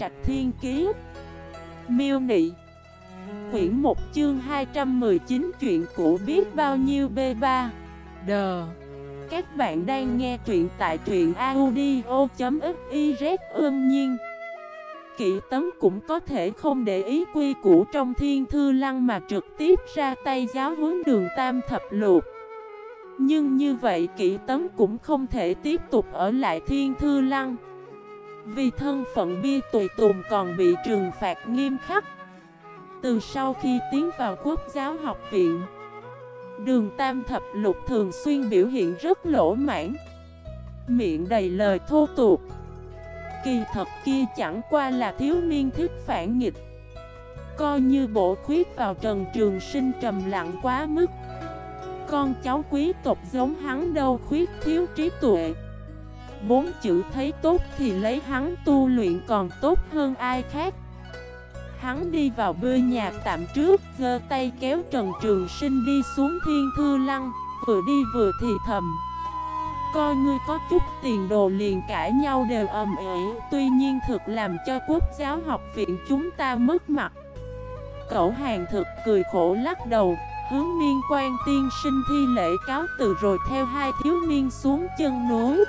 Trạch Thiên Kiế Miêu Nị. Quyển 1 chương 219 chuyện cũ biết bao nhiêu B3 Đờ Các bạn đang nghe truyện tại truyện audio.xyz ương nhiên. Kỵ tấn cũng có thể không để ý quy củ trong thiên thư lăng mà trực tiếp ra tay giáo huấn đường tam thập lục. Nhưng như vậy kỵ tấn cũng không thể tiếp tục ở lại thiên thư lăng. Vì thân phận bi tùy tùng còn bị trừng phạt nghiêm khắc. Từ sau khi tiến vào quốc giáo học viện, Đường tam thập lục thường xuyên biểu hiện rất lỗ mãn, Miệng đầy lời thô tục. Kỳ thật kia chẳng qua là thiếu niên thức phản nghịch, Coi như bộ khuyết vào trần trường sinh trầm lặng quá mức. Con cháu quý tộc giống hắn đâu khuyết thiếu trí tuệ. Bốn chữ thấy tốt thì lấy hắn tu luyện còn tốt hơn ai khác. Hắn đi vào bưa nhà tạm trước, giơ tay kéo Trần Trường Sinh đi xuống thiên thư lăng, Vừa đi vừa thì thầm. Coi ngươi có chút tiền đồ liền cãi nhau đều ầm ĩ, Tuy nhiên thực làm cho quốc giáo học viện chúng ta mất mặt. Cậu hàng thực cười khổ lắc đầu, Hướng niên quan tiên sinh thi lễ cáo từ rồi theo hai thiếu niên xuống chân núi.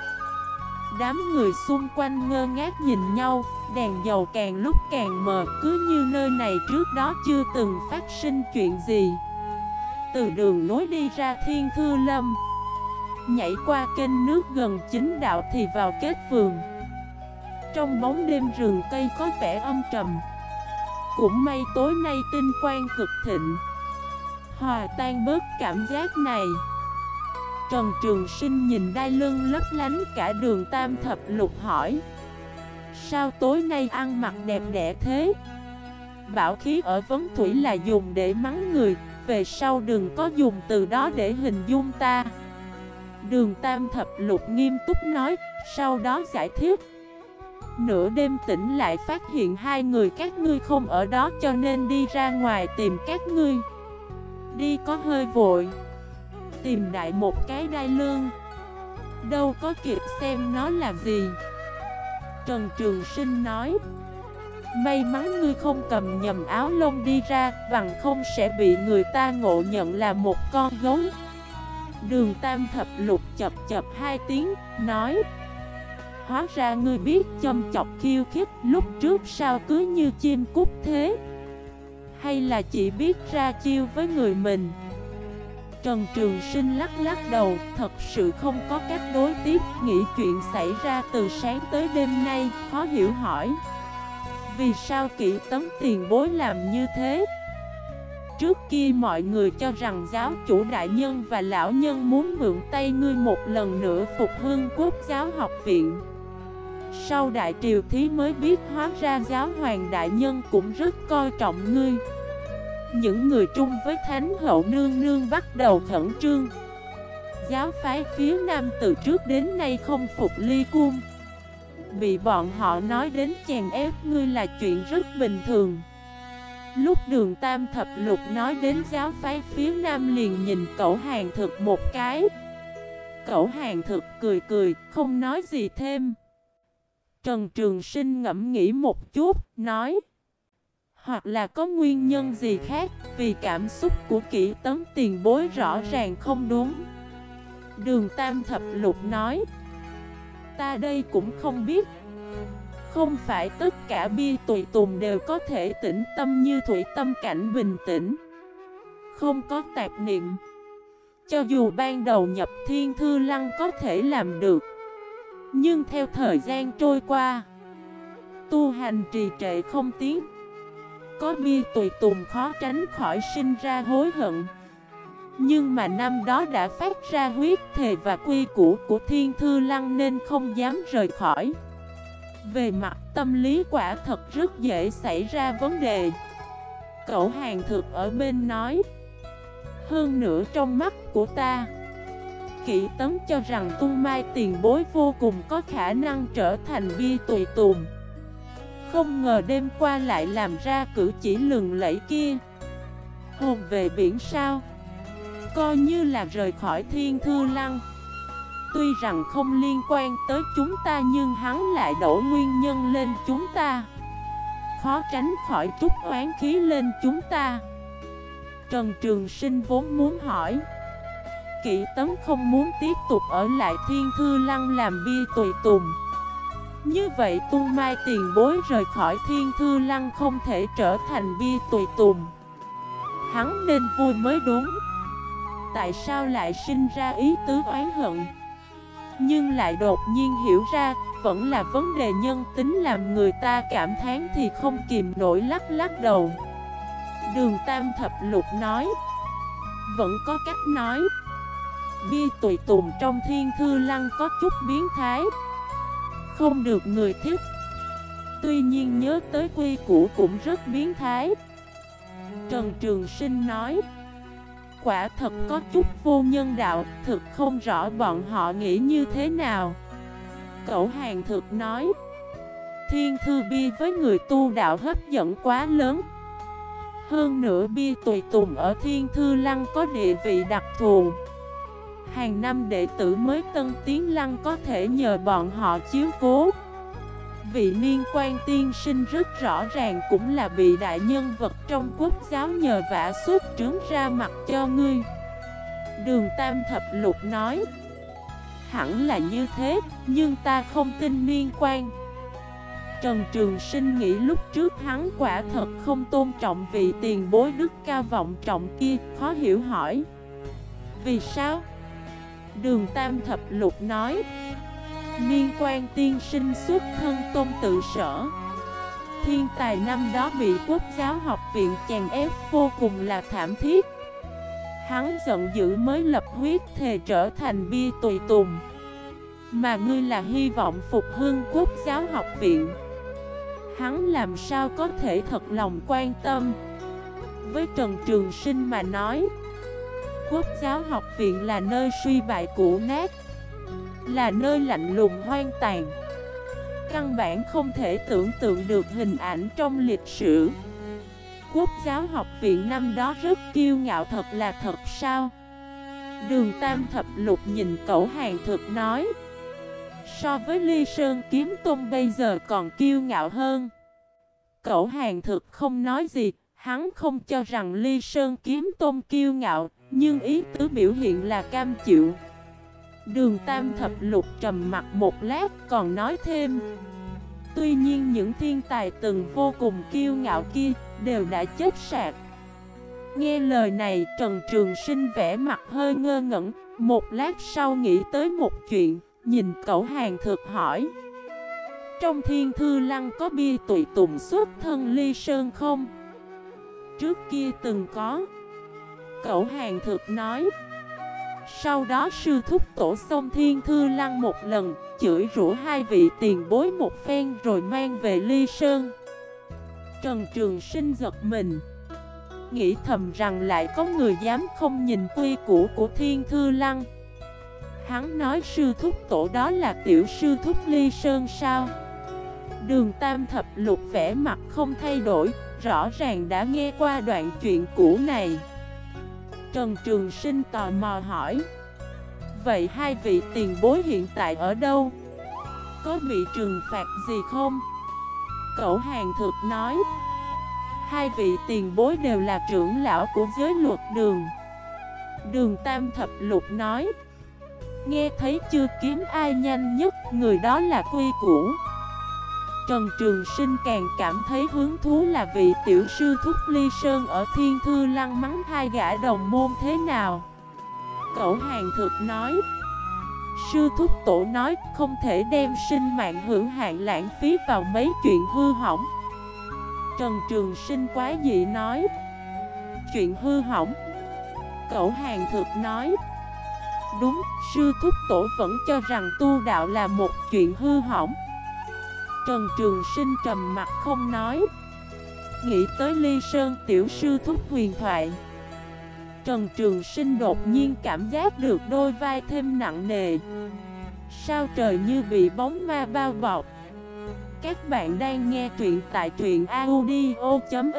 Đám người xung quanh ngơ ngác nhìn nhau, Đèn dầu càng lúc càng mờ, Cứ như nơi này trước đó chưa từng phát sinh chuyện gì. Từ đường lối đi ra thiên thư lâm, Nhảy qua kênh nước gần chính đạo thì vào kết vườn. Trong bóng đêm rừng cây có vẻ âm trầm, Cũng may tối nay tinh quang cực thịnh. Hòa tan bớt cảm giác này. Trần Trường Sinh nhìn đai lưng lấp lánh cả đường tam thập lục hỏi. Sao tối nay ăn mặc đẹp đẽ thế? Bảo khí ở vấn thủy là dùng để mắng người Về sau đừng có dùng từ đó để hình dung ta. Đường Tam Thập Lục nghiêm túc nói, sau đó giải thích. Nửa đêm tỉnh lại phát hiện hai người các ngươi không ở đó cho nên đi ra ngoài tìm các ngươi. Đi có hơi vội. Tìm đại một cái đai lương. Đâu có kịp xem nó là gì. Trần Trường Sinh nói May mắn ngươi không cầm nhầm áo lông đi ra Bằng không sẽ bị người ta ngộ nhận là một con gấu. Đường tam thập lục chập chập hai tiếng, nói Hóa ra ngươi biết châm chọc khiêu khích lúc trước sao cứ như chim cút thế? Hay là chỉ biết ra chiêu với người mình? Trần Trường Sinh lắc lắc đầu, Thật sự không có cách đối tiếp, Nghĩ chuyện xảy ra từ sáng tới đêm nay, Khó hiểu hỏi. Vì sao kỹ tấm tiền bối làm như thế? Trước kia mọi người cho rằng giáo chủ đại nhân và lão nhân muốn mượn tay ngươi một lần nữa phục hương quốc giáo học viện. Sau đại triều thí mới biết hóa ra giáo hoàng đại nhân cũng rất coi trọng ngươi. Những người chung với thánh hậu nương nương bắt đầu khẩn trương. Giáo phái phía nam từ trước đến nay không phục ly cung. Bị bọn họ nói đến chèn ép ngươi là chuyện rất bình thường. Lúc đường tam thập lục nói đến giáo phái phía nam liền nhìn cậu hàng thực một cái. Cậu hàng thực cười cười, không nói gì thêm. Trần Trường Sinh ngẫm nghĩ một chút, nói hoặc là có nguyên nhân gì khác, vì cảm xúc của kỹ tấn tiền bối rõ ràng không đúng. Đường Tam Thập Lục nói. Ta đây cũng không biết. Không phải tất cả bia tùy tùng đều có thể tĩnh tâm như thủy tâm cảnh bình tĩnh. Không có tạp niệm. Cho dù ban đầu nhập thiên thư lăng có thể làm được Nhưng theo thời gian trôi qua Tu hành trì trệ không tiến. Có bia tùy tùng khó tránh khỏi sinh ra hối hận. Nhưng mà năm đó đã phát ra huyết thề và quy củ của thiên thư lăng nên không dám rời khỏi. Về mặt tâm lý quả thật rất dễ xảy ra vấn đề. Cậu hàng thực ở bên nói, Hơn nữa trong mắt của ta Kỵ tấn cho rằng tung mai tiền bối vô cùng có khả năng trở thành bia tùy tùng. Không ngờ đêm qua lại làm ra cử chỉ lừng lẫy kia. Hồn về biển sao? Coi như là rời khỏi thiên thư lăng. Tuy rằng không liên quan tới chúng ta nhưng hắn lại đổ nguyên nhân lên chúng ta. Khó tránh khỏi trút oán khí lên chúng ta. Trần Trường Sinh vốn muốn hỏi. Kỵ tấn không muốn tiếp tục ở lại Thiên Thư Lăng làm bia tùy tùng. Như vậy tu mai tiền bối rời khỏi Thiên Thư Lăng không thể trở thành bia tùy tùng. Hắn nên vui mới đúng. Tại sao lại sinh ra ý tứ oán hận? Nhưng lại đột nhiên hiểu ra, Vẫn là vấn đề nhân tính làm người ta cảm thán thì không kìm nổi lắc lắc đầu. Đường Tam Thập Lục nói, Vẫn có cách nói. Bia tùy tùng trong thiên thư lăng có chút biến thái. Không được người thích. Tuy nhiên nhớ tới quy củ cũng rất biến thái. Trần Trường Sinh nói, Quả thật có chút vô nhân đạo, Thực không rõ bọn họ nghĩ như thế nào. Cậu hàng thực nói, Thiên thư bi với người tu đạo hấp dẫn quá lớn. Hơn nữa bi tùy tùng ở thiên thư lăng có địa vị đặc thù. Hàng năm đệ tử mới tân tiến lăng có thể nhờ bọn họ chiếu cố. Vị niên quan tiên sinh rất rõ ràng cũng là bị đại nhân vật trong quốc giáo nhờ vả suốt trướng ra mặt cho ngươi. Đường Tam Thập Lục nói Hẳn là như thế, nhưng ta không tin niên quan Trần Trường Sinh nghĩ lúc trước hắn quả thật không tôn trọng vị tiền bối đức cao vọng trọng kia, khó hiểu hỏi Vì sao? Đường Tam Thập Lục nói. Niên quan tiên sinh xuất thân tôn tự sở. Thiên tài năm đó bị quốc giáo học viện chèn ép vô cùng là thảm thiết. Hắn giận dữ mới lập huyết thề trở thành bia tùy tùng. Mà ngươi là hy vọng phục hưng quốc giáo học viện. Hắn làm sao có thể thật lòng quan tâm? Với Trần Trường Sinh mà nói Quốc giáo học viện là nơi suy bại cũ nát, Là nơi lạnh lùng hoang tàn. Căn bản không thể tưởng tượng được hình ảnh trong lịch sử. Quốc giáo học viện năm đó rất kiêu ngạo thật là thật sao? Đường Tam Thập Lục nhìn cậu hàng thực nói, So với Ly Sơn Kiếm Tôn bây giờ còn kiêu ngạo hơn. Cậu hàng thực không nói gì, Hắn không cho rằng Ly Sơn Kiếm Tôn kiêu ngạo nhưng ý tứ biểu hiện là cam chịu. Đường Tam Thập Lục trầm mặt một lát còn nói thêm. Tuy nhiên những thiên tài từng vô cùng kiêu ngạo kia đều đã chết sạc. Nghe lời này, Trần Trường Sinh vẽ mặt hơi ngơ ngẩn. Một lát sau nghĩ tới một chuyện, Nhìn cậu hàng thực hỏi. Trong thiên thư lăng có bia tụy tùng xuất thân ly sơn không? Trước kia từng có. Cậu hàng thực nói. Sau đó sư thúc tổ sông thiên thư lăng một lần, Chửi rủa hai vị tiền bối một phen rồi mang về ly sơn. Trần Trường Sinh giật mình. Nghĩ thầm rằng lại có người dám không nhìn quy củ của thiên thư lăng. Hắn nói sư thúc tổ đó là tiểu sư thúc ly sơn sao? Đường tam thập lục vẽ mặt không thay đổi, Rõ ràng đã nghe qua đoạn chuyện cũ này. Trần Trường Sinh tò mò hỏi. Vậy hai vị tiền bối hiện tại ở đâu? Có bị trừng phạt gì không? Cậu hàng thực nói. Hai vị tiền bối đều là trưởng lão của giới luật đường. Đường Tam Thập Lục nói. Nghe thấy chưa kiếm ai nhanh nhất, Người đó là quy củ. Trần Trường Sinh càng cảm thấy hứng thú là vị tiểu sư Thúc Ly Sơn ở Thiên Thư Lăng mắng hai gã đồng môn thế nào. Cậu hàng thực nói, Sư Thúc Tổ nói không thể đem sinh mạng hưởng hạn lãng phí vào mấy chuyện hư hỏng. Trần Trường Sinh quá dị nói, chuyện hư hỏng. Cậu hàng thực nói, Đúng, sư thúc tổ vẫn cho rằng tu đạo là một chuyện hư hỏng Trần Trường Sinh trầm mặt không nói. Nghĩ tới ly sơn tiểu sư thúc huyền thoại, Trần Trường Sinh đột nhiên cảm giác được đôi vai thêm nặng nề. Sao trời như bị bóng ma bao bọc? Các bạn đang nghe truyện tại truyện audio.fif